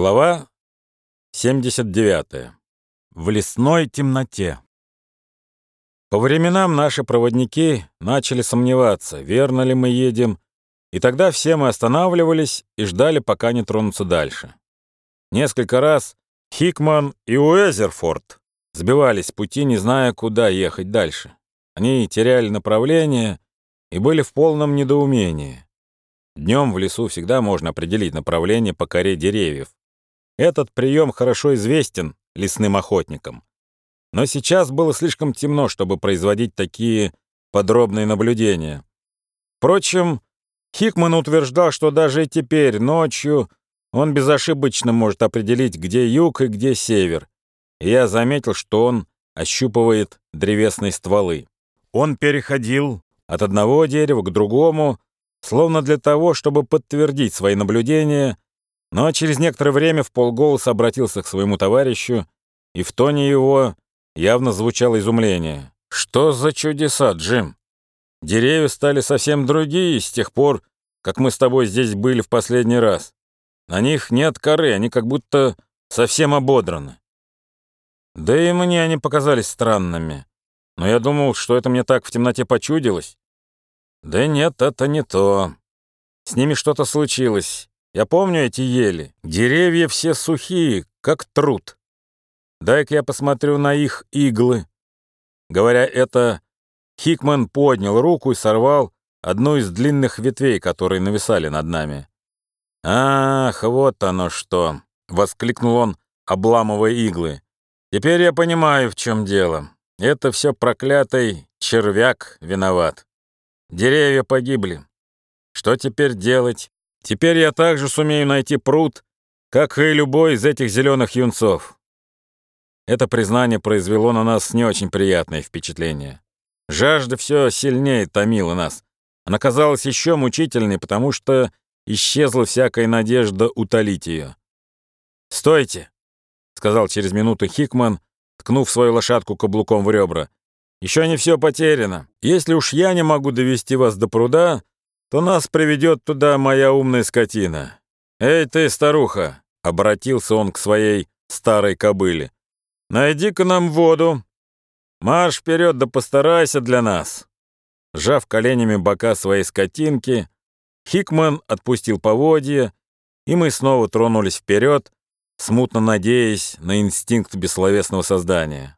Глава 79. В лесной темноте. По временам наши проводники начали сомневаться, верно ли мы едем, и тогда все мы останавливались и ждали, пока не тронутся дальше. Несколько раз Хикман и Уэзерфорд сбивались с пути, не зная, куда ехать дальше. Они теряли направление и были в полном недоумении. Днем в лесу всегда можно определить направление по коре деревьев. Этот прием хорошо известен лесным охотникам. Но сейчас было слишком темно, чтобы производить такие подробные наблюдения. Впрочем, Хикман утверждал, что даже теперь, ночью, он безошибочно может определить, где юг и где север. И я заметил, что он ощупывает древесные стволы. Он переходил от одного дерева к другому, словно для того, чтобы подтвердить свои наблюдения, но через некоторое время в полголоса обратился к своему товарищу, и в тоне его явно звучало изумление. «Что за чудеса, Джим? Деревья стали совсем другие с тех пор, как мы с тобой здесь были в последний раз. На них нет коры, они как будто совсем ободраны. Да и мне они показались странными. Но я думал, что это мне так в темноте почудилось. Да нет, это не то. С ними что-то случилось. Я помню эти ели. Деревья все сухие, как труд. Дай-ка я посмотрю на их иглы. Говоря это, Хикман поднял руку и сорвал одну из длинных ветвей, которые нависали над нами. «Ах, вот оно что!» — воскликнул он, обламывая иглы. «Теперь я понимаю, в чем дело. Это все проклятый червяк виноват. Деревья погибли. Что теперь делать? Теперь я также сумею найти пруд, как и любой из этих зеленых юнцов. Это признание произвело на нас не очень приятное впечатление. Жажда все сильнее томила нас. Она казалась еще мучительной, потому что исчезла всякая надежда утолить ее. «Стойте!» — сказал через минуту Хикман, ткнув свою лошадку каблуком в ребра. Еще не все потеряно. Если уж я не могу довести вас до пруда, то нас приведет туда моя умная скотина. Эй ты, старуха!» — обратился он к своей старой кобыле. «Найди-ка нам воду. Марш вперед, да постарайся для нас». Сжав коленями бока своей скотинки, Хикман отпустил поводья, и мы снова тронулись вперед, смутно надеясь на инстинкт бессловесного создания.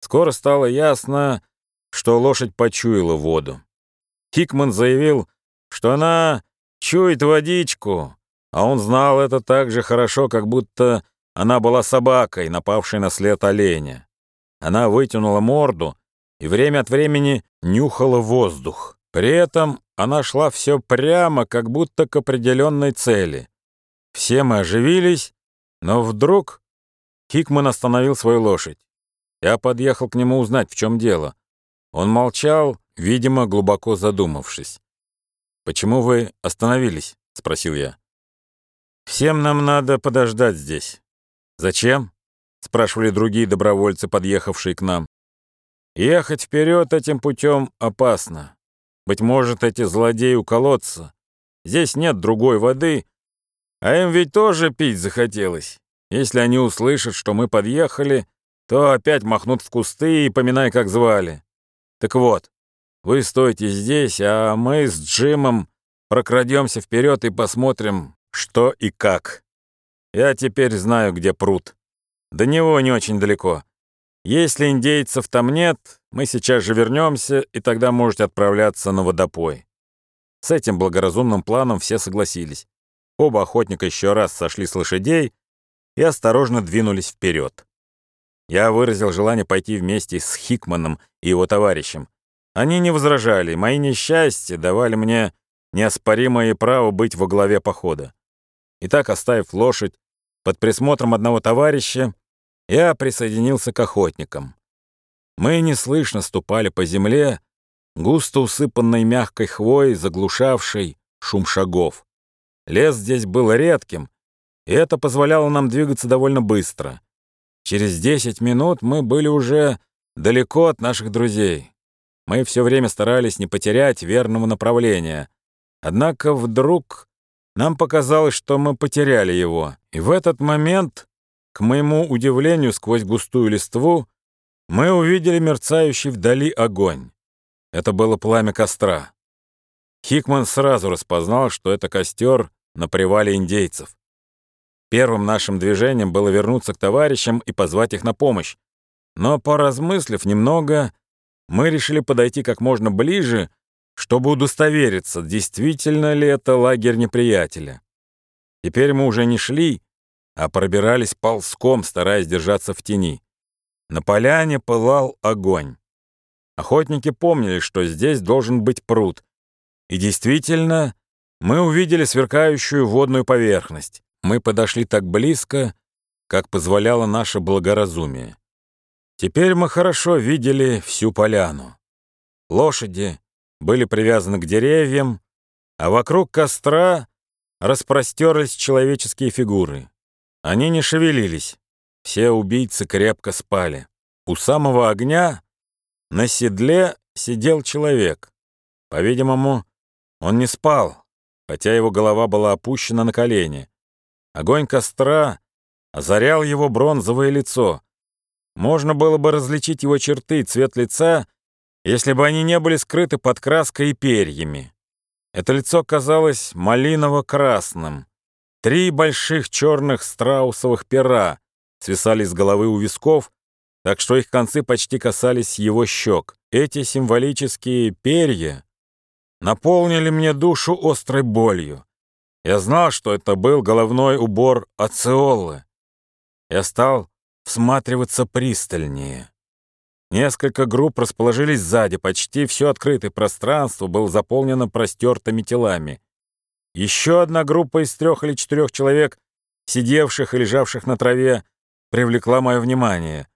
Скоро стало ясно, что лошадь почуяла воду. Хикман заявил, что она чует водичку, а он знал это так же хорошо, как будто она была собакой, напавшей на след оленя. Она вытянула морду и время от времени нюхала воздух. При этом она шла все прямо, как будто к определенной цели. Все мы оживились, но вдруг Хикман остановил свою лошадь. Я подъехал к нему узнать, в чем дело. Он молчал, видимо, глубоко задумавшись. «Почему вы остановились?» — спросил я. «Всем нам надо подождать здесь». «Зачем?» — спрашивали другие добровольцы, подъехавшие к нам. «Ехать вперед этим путем опасно. Быть может, эти злодеи уколотся. Здесь нет другой воды, а им ведь тоже пить захотелось. Если они услышат, что мы подъехали, то опять махнут в кусты и поминай, как звали. Так вот, вы стойте здесь, а мы с Джимом прокрадемся вперед и посмотрим, что и как. Я теперь знаю, где пруд. До него не очень далеко. Если индейцев там нет, мы сейчас же вернемся, и тогда можете отправляться на водопой. С этим благоразумным планом все согласились. Оба охотника еще раз сошли с лошадей и осторожно двинулись вперед. Я выразил желание пойти вместе с Хикманом и его товарищем. Они не возражали, мои несчастья давали мне неоспоримое право быть во главе похода. Итак, оставив лошадь под присмотром одного товарища, я присоединился к охотникам. Мы неслышно ступали по земле, густо усыпанной мягкой хвоей, заглушавшей шум шагов. Лес здесь был редким, и это позволяло нам двигаться довольно быстро. Через десять минут мы были уже далеко от наших друзей. Мы все время старались не потерять верного направления. Однако вдруг нам показалось, что мы потеряли его. И в этот момент, к моему удивлению, сквозь густую листву, мы увидели мерцающий вдали огонь. Это было пламя костра. Хикман сразу распознал, что это костер на привале индейцев. Первым нашим движением было вернуться к товарищам и позвать их на помощь. Но, поразмыслив немного, мы решили подойти как можно ближе, чтобы удостовериться, действительно ли это лагерь неприятеля. Теперь мы уже не шли, а пробирались ползком, стараясь держаться в тени. На поляне пылал огонь. Охотники помнили, что здесь должен быть пруд. И действительно, мы увидели сверкающую водную поверхность. Мы подошли так близко, как позволяло наше благоразумие. Теперь мы хорошо видели всю поляну. Лошади были привязаны к деревьям, а вокруг костра распростерлись человеческие фигуры. Они не шевелились. Все убийцы крепко спали. У самого огня на седле сидел человек. По-видимому, он не спал, хотя его голова была опущена на колени. Огонь костра озарял его бронзовое лицо. Можно было бы различить его черты и цвет лица, если бы они не были скрыты под краской и перьями. Это лицо казалось малиново-красным. Три больших черных страусовых пера свисали с головы у висков, так что их концы почти касались его щек. Эти символические перья наполнили мне душу острой болью. Я знал, что это был головной убор Ациоллы. Я стал всматриваться пристальнее. Несколько групп расположились сзади, почти все открытое пространство было заполнено простертыми телами. Еще одна группа из трех или четырех человек, сидевших и лежавших на траве, привлекла мое внимание.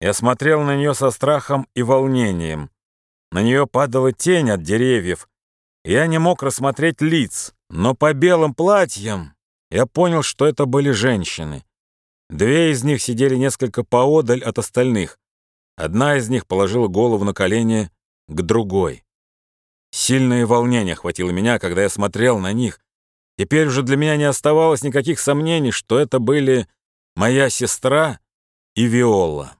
Я смотрел на нее со страхом и волнением. На нее падала тень от деревьев. Я не мог рассмотреть лиц, но по белым платьям я понял, что это были женщины. Две из них сидели несколько поодаль от остальных. Одна из них положила голову на колени к другой. Сильное волнение охватило меня, когда я смотрел на них. Теперь уже для меня не оставалось никаких сомнений, что это были моя сестра и Виола.